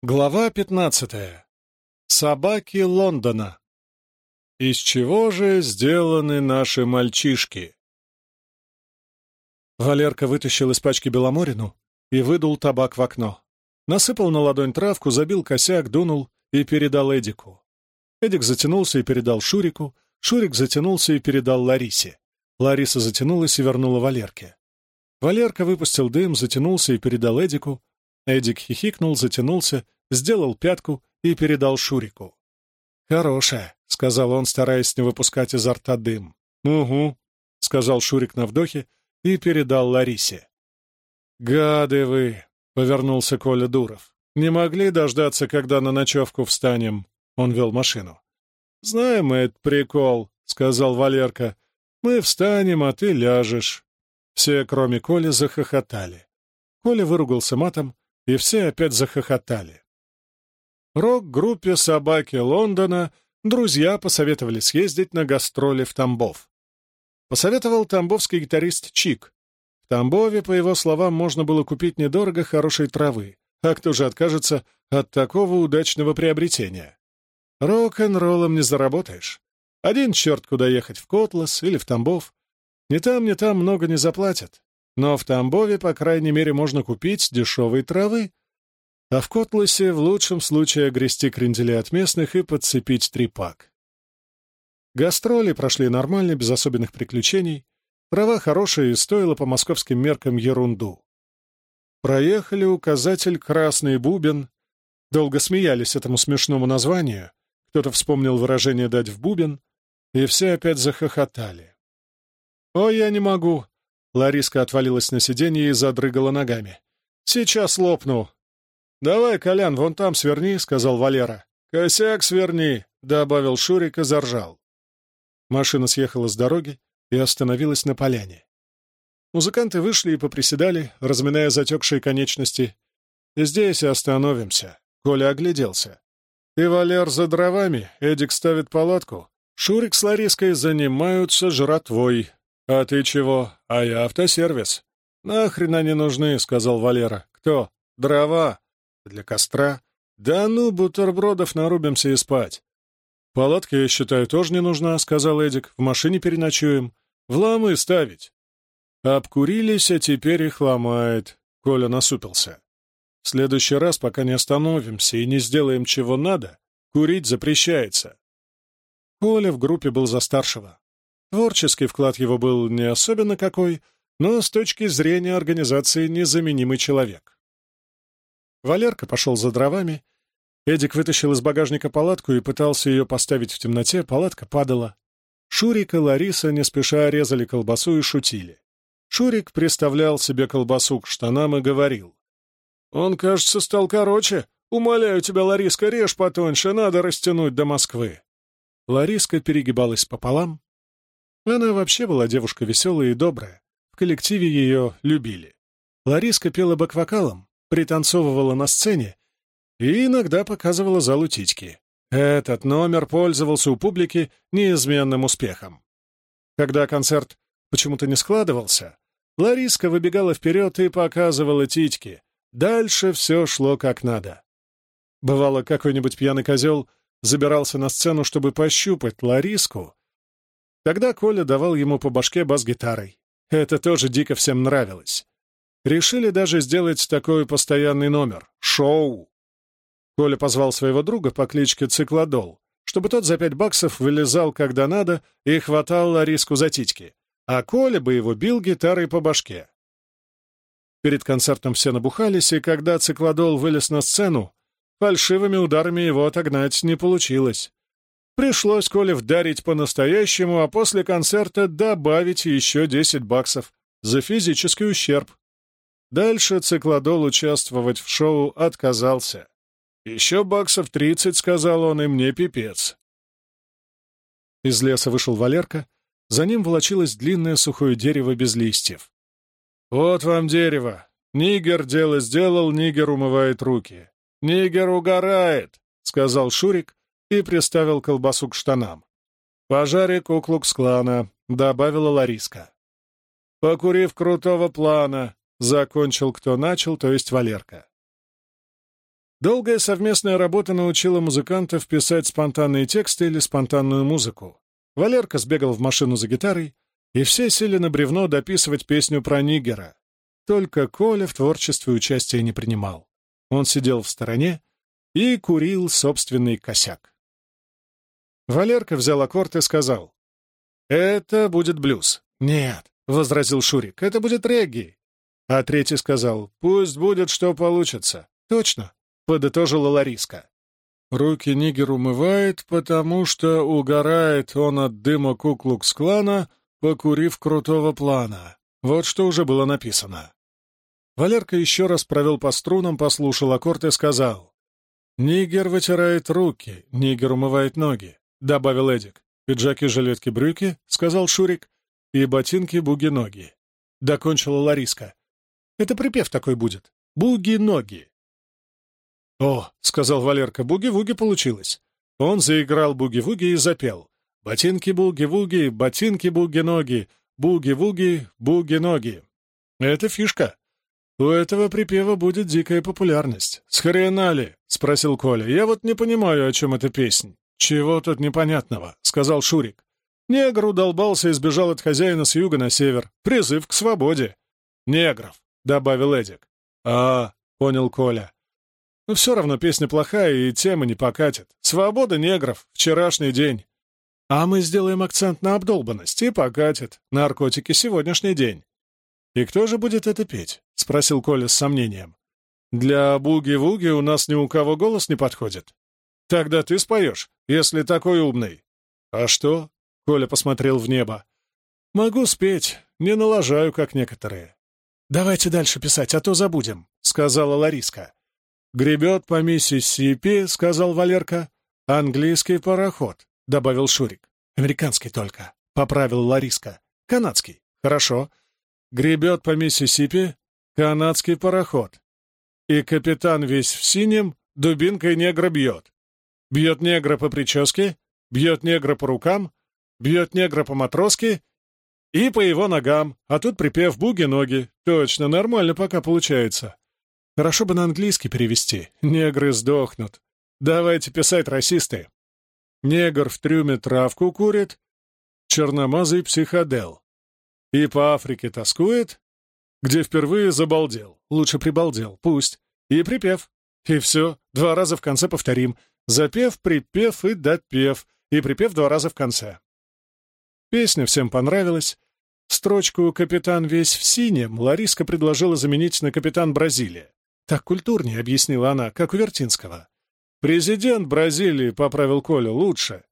Глава пятнадцатая. Собаки Лондона. Из чего же сделаны наши мальчишки? Валерка вытащил из пачки Беломорину и выдул табак в окно. Насыпал на ладонь травку, забил косяк, дунул и передал Эдику. Эдик затянулся и передал Шурику, Шурик затянулся и передал Ларисе. Лариса затянулась и вернула Валерке. Валерка выпустил дым, затянулся и передал Эдику, Эдик хихикнул, затянулся, сделал пятку и передал Шурику. «Хорошая», — сказал он, стараясь не выпускать изо рта дым. «Угу», — сказал Шурик на вдохе и передал Ларисе. «Гады вы!» — повернулся Коля Дуров. «Не могли дождаться, когда на ночевку встанем?» Он вел машину. «Знаем мы этот прикол», — сказал Валерка. «Мы встанем, а ты ляжешь». Все, кроме Коли, захохотали. Коля выругался матом, и все опять захохотали. Рок-группе «Собаки Лондона» друзья посоветовали съездить на гастроли в Тамбов. Посоветовал тамбовский гитарист Чик. В Тамбове, по его словам, можно было купить недорого хорошей травы, а кто же откажется от такого удачного приобретения? Рок-н-роллом не заработаешь. Один черт, куда ехать, в Котлас или в Тамбов. Ни там, ни там много не заплатят. Но в Тамбове, по крайней мере, можно купить дешевой травы, а в Котласе в лучшем случае огрести крендели от местных и подцепить трипак. Гастроли прошли нормально, без особенных приключений. Трава хорошая и стоила по московским меркам ерунду. Проехали указатель «Красный бубен». Долго смеялись этому смешному названию. Кто-то вспомнил выражение «дать в бубен», и все опять захохотали. «Ой, я не могу. Лариска отвалилась на сиденье и задрыгала ногами. «Сейчас лопну!» «Давай, Колян, вон там сверни», — сказал Валера. «Косяк сверни», — добавил Шурик и заржал. Машина съехала с дороги и остановилась на поляне. Музыканты вышли и поприседали, разминая затекшие конечности. «Здесь остановимся», — Коля огляделся. «Ты, Валер, за дровами, Эдик ставит палатку. Шурик с Лариской занимаются жратвой, «А ты чего? А я автосервис». «Нахрен они нужны», — сказал Валера. «Кто? Дрова? Для костра? Да ну, бутербродов нарубимся и спать». «Палатка, я считаю, тоже не нужна», — сказал Эдик. «В машине переночуем. В ламы ставить». «Обкурились, а теперь их ломает», — Коля насупился. «В следующий раз, пока не остановимся и не сделаем чего надо, курить запрещается». Коля в группе был за старшего. Творческий вклад его был не особенно какой, но с точки зрения организации незаменимый человек. Валерка пошел за дровами. Эдик вытащил из багажника палатку и пытался ее поставить в темноте, палатка падала. Шурик и Лариса не спеша резали колбасу и шутили. Шурик приставлял себе колбасу к штанам и говорил. «Он, кажется, стал короче. Умоляю тебя, Лариска, режь потоньше, надо растянуть до Москвы». Лариска перегибалась пополам, она вообще была девушка веселая и добрая. В коллективе ее любили. Лариска пела бэк-вокалом, пританцовывала на сцене и иногда показывала залу титьки. Этот номер пользовался у публики неизменным успехом. Когда концерт почему-то не складывался, Лариска выбегала вперед и показывала титьки. Дальше все шло как надо. Бывало, какой-нибудь пьяный козел забирался на сцену, чтобы пощупать Лариску, Тогда Коля давал ему по башке бас-гитарой. Это тоже дико всем нравилось. Решили даже сделать такой постоянный номер — шоу. Коля позвал своего друга по кличке Циклодол, чтобы тот за пять баксов вылезал, когда надо, и хватал Лариску за титьки, а Коля бы его бил гитарой по башке. Перед концертом все набухались, и когда Циклодол вылез на сцену, фальшивыми ударами его отогнать не получилось. Пришлось Коле вдарить по-настоящему, а после концерта добавить еще 10 баксов за физический ущерб. Дальше циклодол участвовать в шоу отказался. «Еще баксов 30, — сказал он, — и мне пипец». Из леса вышел Валерка, за ним волочилось длинное сухое дерево без листьев. «Вот вам дерево. Нигер дело сделал, нигер умывает руки. Нигер угорает», — сказал Шурик, и приставил колбасу к штанам. «Пожаре Куклукс-клана», — добавила Лариска. «Покурив крутого плана», — закончил кто начал, то есть Валерка. Долгая совместная работа научила музыкантов писать спонтанные тексты или спонтанную музыку. Валерка сбегал в машину за гитарой, и все сели на бревно дописывать песню про Нигера. Только Коля в творчестве участия не принимал. Он сидел в стороне и курил собственный косяк. Валерка взял аккорд и сказал, «Это будет блюз». «Нет», — возразил Шурик, — «это будет регги». А третий сказал, «Пусть будет, что получится». «Точно», подытожила Лариска. Руки Нигер умывает, потому что угорает он от дыма Куклукс-клана, покурив крутого плана. Вот что уже было написано. Валерка еще раз провел по струнам, послушал аккорд и сказал. «Нигер вытирает руки, Нигер умывает ноги», — добавил Эдик. «Пиджаки, жилетки, брюки», — сказал Шурик, — «и ботинки, буги-ноги». Докончила Лариска. «Это припев такой будет. Буги-ноги». «О», — сказал Валерка, — «буги-вуги получилось». Он заиграл буги-вуги и запел. «Ботинки буги-вуги, ботинки буги-ноги, буги-вуги, буги-ноги». Это фишка. У этого припева будет дикая популярность. «С хрена спросил Коля. «Я вот не понимаю, о чем эта песня». «Чего тут непонятного?» — сказал Шурик. Негр удолбался и сбежал от хозяина с юга на север. Призыв к свободе. «Негров», — добавил Эдик. «А, — понял Коля. Но все равно песня плохая, и тема не покатит. Свобода негров, вчерашний день. А мы сделаем акцент на обдолбанность, и покатит. Наркотики, сегодняшний день. «И кто же будет это петь?» — спросил Коля с сомнением. «Для буги-вуги у нас ни у кого голос не подходит. Тогда ты споешь, если такой умный». «А что?» — Коля посмотрел в небо. «Могу спеть, не налажаю, как некоторые». «Давайте дальше писать, а то забудем», — сказала Лариска. «Гребет по Миссисипи», — сказал Валерка. «Английский пароход», — добавил Шурик. «Американский только», — поправил Лариска. «Канадский». «Хорошо». «Гребет по Миссисипи канадский пароход. И капитан весь в синем дубинкой негра бьет. Бьет негра по прическе, бьет негра по рукам, бьет негра по матроске и по его ногам, а тут припев буги-ноги. Точно, нормально пока получается. Хорошо бы на английский перевести. Негры сдохнут. Давайте писать, расисты. Негр в трюме травку курит, черномазый психодел. И по Африке тоскует, где впервые забалдел. Лучше прибалдел, пусть. И припев. И все, два раза в конце повторим. Запев, припев и допев. И припев два раза в конце. Песня всем понравилась. Строчку «Капитан весь в синем» Лариска предложила заменить на «Капитан Бразилия». Так культурнее, — объяснила она, — как у Вертинского. «Президент Бразилии», — поправил Коля, — «лучше».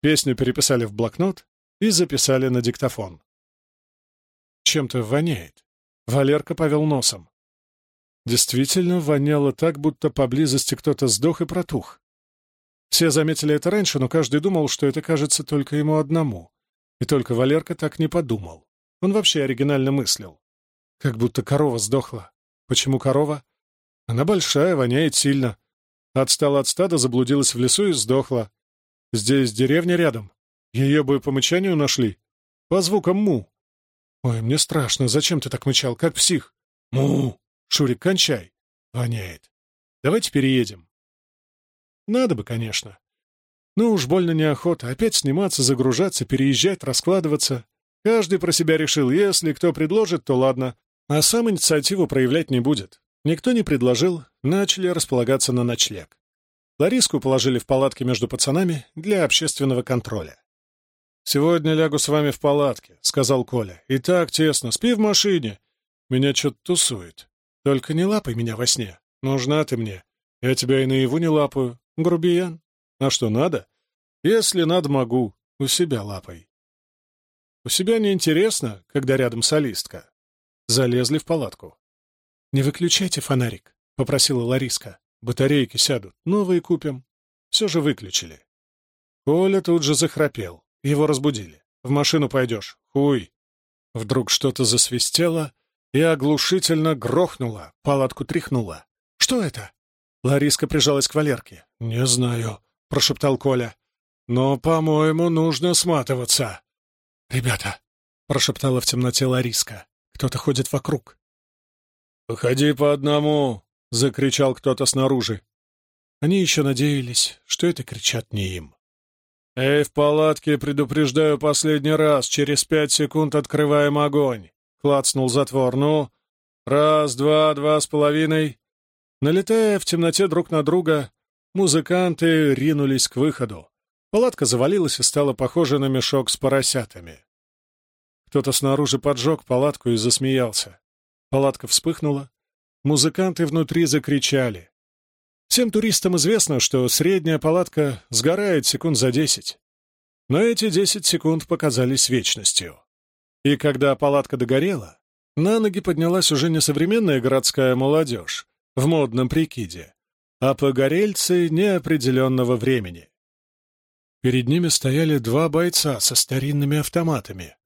Песню переписали в блокнот и записали на диктофон. Чем-то воняет. Валерка повел носом. Действительно воняло так, будто поблизости кто-то сдох и протух. Все заметили это раньше, но каждый думал, что это кажется только ему одному. И только Валерка так не подумал. Он вообще оригинально мыслил. Как будто корова сдохла. Почему корова? Она большая, воняет сильно. Отстала от стада, заблудилась в лесу и сдохла. Здесь деревня рядом. Ее бы по мычанию нашли. По звукам му. Ой, мне страшно. Зачем ты так мычал, как псих? Му! Шурик, кончай. Воняет. Давайте переедем. Надо бы, конечно. Ну уж больно неохота. Опять сниматься, загружаться, переезжать, раскладываться. Каждый про себя решил, если кто предложит, то ладно. А сам инициативу проявлять не будет. Никто не предложил, начали располагаться на ночлег. Лариску положили в палатке между пацанами для общественного контроля. «Сегодня лягу с вами в палатке», — сказал Коля. «И так тесно. Спи в машине. Меня что-то тусует. Только не лапай меня во сне. Нужна ты мне. Я тебя и наяву не лапаю. Грубиян. А что, надо? Если надо, могу. У себя лапай». У себя неинтересно, когда рядом солистка. Залезли в палатку. «Не выключайте фонарик», — попросила Лариска. «Батарейки сядут, новые купим». Все же выключили. Коля тут же захрапел. Его разбудили. «В машину пойдешь. Хуй!» Вдруг что-то засвистело и оглушительно грохнуло, палатку тряхнуло. «Что это?» Лариска прижалась к Валерке. «Не знаю», — прошептал Коля. «Но, по-моему, нужно сматываться». «Ребята», — прошептала в темноте Лариска, — «кто-то ходит вокруг». «Выходи по одному!» — закричал кто-то снаружи. Они еще надеялись, что это кричат не им. «Эй, в палатке, предупреждаю последний раз, через пять секунд открываем огонь!» — клацнул затвор. «Ну, раз, два, два с половиной». Налетая в темноте друг на друга, музыканты ринулись к выходу. Палатка завалилась и стала похожа на мешок с поросятами. Кто-то снаружи поджег палатку и засмеялся. Палатка вспыхнула. Музыканты внутри закричали. Всем туристам известно, что средняя палатка сгорает секунд за десять. Но эти десять секунд показались вечностью. И когда палатка догорела, на ноги поднялась уже не современная городская молодежь в модном прикиде, а погорельцы неопределенного времени. Перед ними стояли два бойца со старинными автоматами.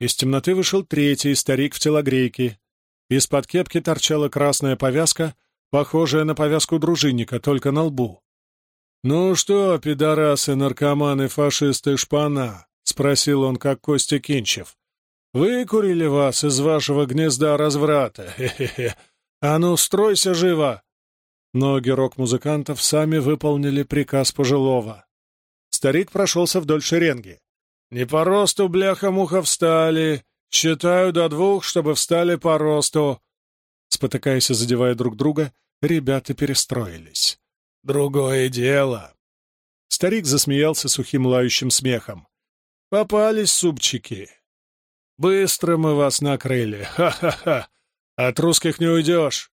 Из темноты вышел третий старик в телогрейке. Из-под кепки торчала красная повязка, похожая на повязку дружинника, только на лбу. «Ну что, пидорасы, наркоманы, фашисты, шпана?» — спросил он, как Костя Кинчев. «Выкурили вас из вашего гнезда разврата? Хе-хе-хе! А ну, стройся живо!» Ноги рок-музыкантов сами выполнили приказ пожилого. Старик прошелся вдоль шеренги. «Не по росту, бляха-муха, встали. Считаю до двух, чтобы встали по росту». Спотыкаясь и задевая друг друга, ребята перестроились. «Другое дело!» Старик засмеялся сухим лающим смехом. «Попались супчики. Быстро мы вас накрыли. Ха-ха-ха! От русских не уйдешь!»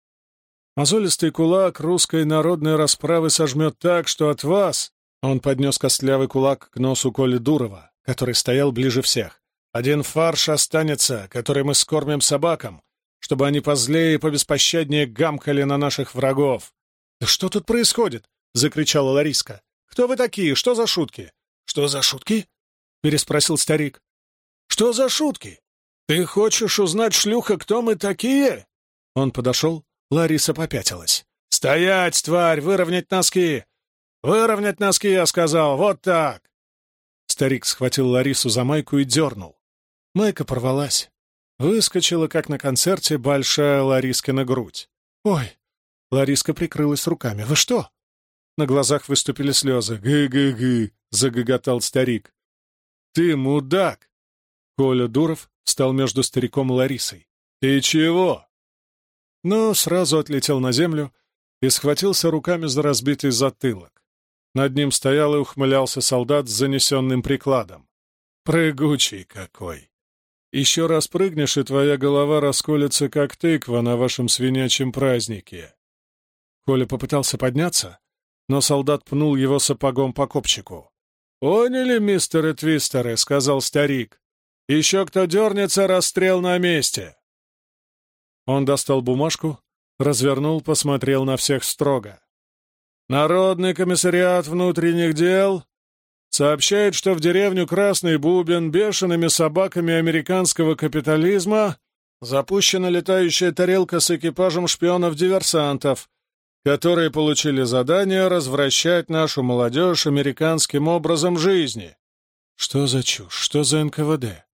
Мозолистый кулак русской народной расправы сожмет так, что от вас... Он поднес костлявый кулак к носу Коли Дурова, который стоял ближе всех. «Один фарш останется, который мы скормим собакам, чтобы они позлее и побеспощаднее гамкали на наших врагов. «Да что тут происходит?» — закричала Лариска. «Кто вы такие? Что за шутки?» «Что за шутки?» — переспросил старик. «Что за шутки? Ты хочешь узнать, шлюха, кто мы такие?» Он подошел, Лариса попятилась. «Стоять, тварь! Выровнять носки! Выровнять носки, я сказал! Вот так!» Старик схватил Ларису за майку и дернул. Майка порвалась. Выскочила, как на концерте, большая Ларискина грудь. «Ой!» Лариска прикрылась руками. «Вы что?» На глазах выступили слезы. «Гы-гы-гы!» — загоготал старик. «Ты мудак!» Коля Дуров стал между стариком и Ларисой. «Ты чего?» Но сразу отлетел на землю и схватился руками за разбитый затылок. Над ним стоял и ухмылялся солдат с занесенным прикладом. «Прыгучий какой!» Еще раз прыгнешь, и твоя голова расколется, как тыква на вашем свинячьем празднике. Коля попытался подняться, но солдат пнул его сапогом по копчику. «Поняли, мистеры Твистеры?» — сказал старик. «Еще кто дернется, расстрел на месте!» Он достал бумажку, развернул, посмотрел на всех строго. «Народный комиссариат внутренних дел сообщает, что в деревню Красный Бубен бешеными собаками американского капитализма запущена летающая тарелка с экипажем шпионов-диверсантов, которые получили задание развращать нашу молодежь американским образом жизни. Что за чушь? Что за НКВД?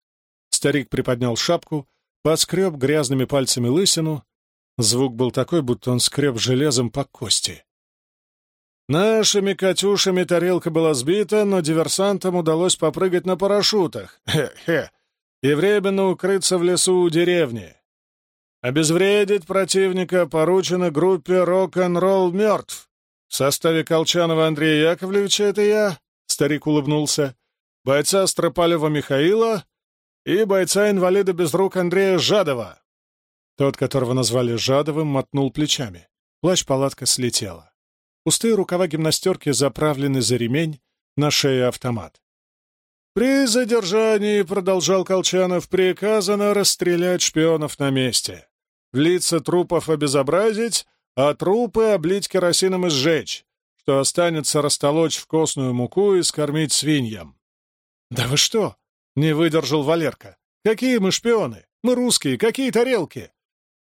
Старик приподнял шапку, поскреб грязными пальцами лысину. Звук был такой, будто он скреб железом по кости. Нашими «Катюшами» тарелка была сбита, но диверсантам удалось попрыгать на парашютах. Хе-хе. И временно укрыться в лесу у деревни. Обезвредить противника поручено группе «Рок-н-ролл мертв». В составе Колчанова Андрея Яковлевича это я, старик улыбнулся, бойца Стропалева Михаила и бойца-инвалида без рук Андрея Жадова. Тот, которого назвали Жадовым, мотнул плечами. Плащ-палатка слетела. Пустые рукава гимнастерки заправлены за ремень, на шее автомат. «При задержании, — продолжал Колчанов, — приказано расстрелять шпионов на месте, лица трупов обезобразить, а трупы облить керосином и сжечь, что останется растолочь в костную муку и скормить свиньям». «Да вы что?» — не выдержал Валерка. «Какие мы шпионы? Мы русские, какие тарелки?»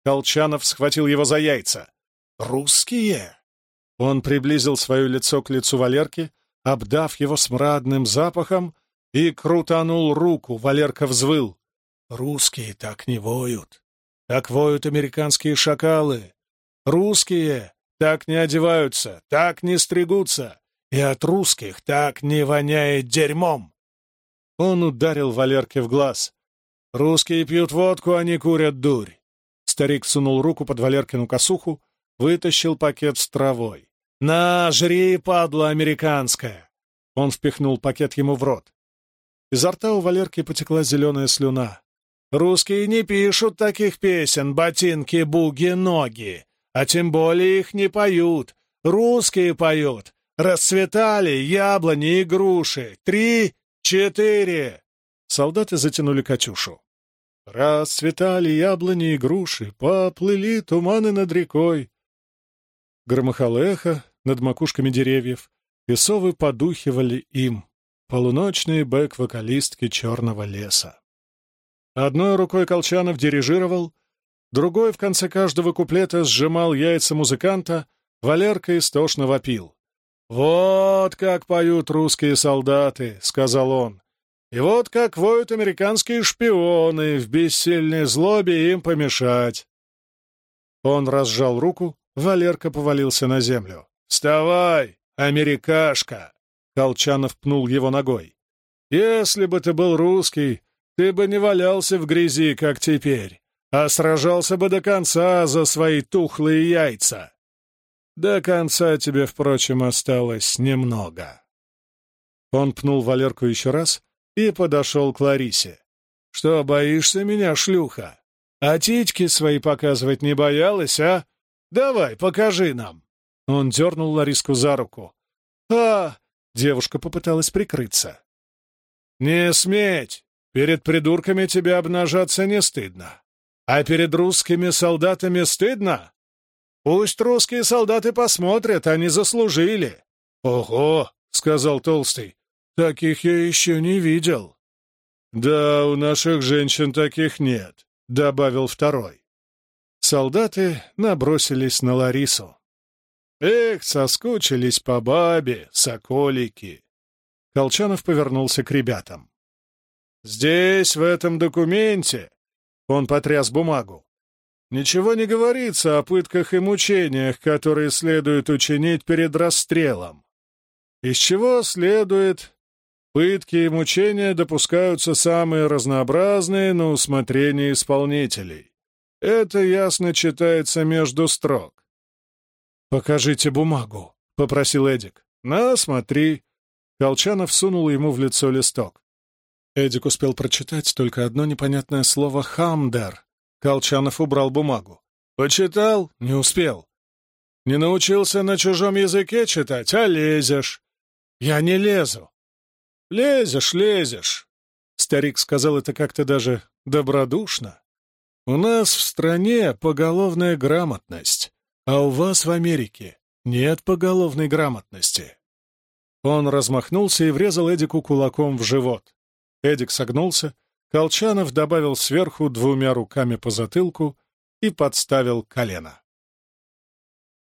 Колчанов схватил его за яйца. «Русские?» Он приблизил свое лицо к лицу Валерки, обдав его смрадным запахом, и крутанул руку. Валерка взвыл. «Русские так не воют. Так воют американские шакалы. Русские так не одеваются, так не стригутся, и от русских так не воняет дерьмом. Он ударил Валерке в глаз. «Русские пьют водку, они курят дурь». Старик сунул руку под Валеркину косуху, вытащил пакет с травой. «На, жри, падла американская!» Он впихнул пакет ему в рот. Изо рта у Валерки потекла зеленая слюна. «Русские не пишут таких песен, ботинки, буги, ноги, а тем более их не поют. Русские поют. Расцветали яблони и груши. Три, четыре!» Солдаты затянули Катюшу. Расцветали яблони и груши, поплыли туманы над рекой. Громыхало эхо над макушками деревьев, и совы подухивали им полуночные бэк-вокалистки черного леса. Одной рукой Колчанов дирижировал, другой в конце каждого куплета сжимал яйца музыканта, Валерка истошно вопил. «Вот как поют русские солдаты», — сказал он. «И вот как воют американские шпионы, в бессильной злобе им помешать». Он разжал руку, Валерка повалился на землю. «Вставай, америкашка!» Колчанов пнул его ногой. «Если бы ты был русский, ты бы не валялся в грязи, как теперь, а сражался бы до конца за свои тухлые яйца. До конца тебе, впрочем, осталось немного». Он пнул Валерку еще раз и подошел к Ларисе. «Что, боишься меня, шлюха? А титьки свои показывать не боялась, а? Давай, покажи нам!» Он дернул Лариску за руку. «А, Девушка попыталась прикрыться. «Не сметь! Перед придурками тебе обнажаться не стыдно. А перед русскими солдатами стыдно? Пусть русские солдаты посмотрят, они заслужили!» «Ого!» — сказал Толстый. «Таких я еще не видел». «Да, у наших женщин таких нет», — добавил второй. Солдаты набросились на Ларису. Эх, соскучились по бабе, соколики. Колчанов повернулся к ребятам. Здесь, в этом документе, он потряс бумагу, ничего не говорится о пытках и мучениях, которые следует учинить перед расстрелом. Из чего следует, пытки и мучения допускаются самые разнообразные на усмотрение исполнителей. Это ясно читается между строк. «Покажите бумагу», — попросил Эдик. «На, смотри». Колчанов сунул ему в лицо листок. Эдик успел прочитать только одно непонятное слово «хамдер». Колчанов убрал бумагу. «Почитал? Не успел. Не научился на чужом языке читать, а лезешь». «Я не лезу». «Лезешь, лезешь». Старик сказал это как-то даже добродушно. «У нас в стране поголовная грамотность. А у вас в Америке нет поголовной грамотности. Он размахнулся и врезал Эдику кулаком в живот. Эдик согнулся, Колчанов добавил сверху двумя руками по затылку и подставил колено.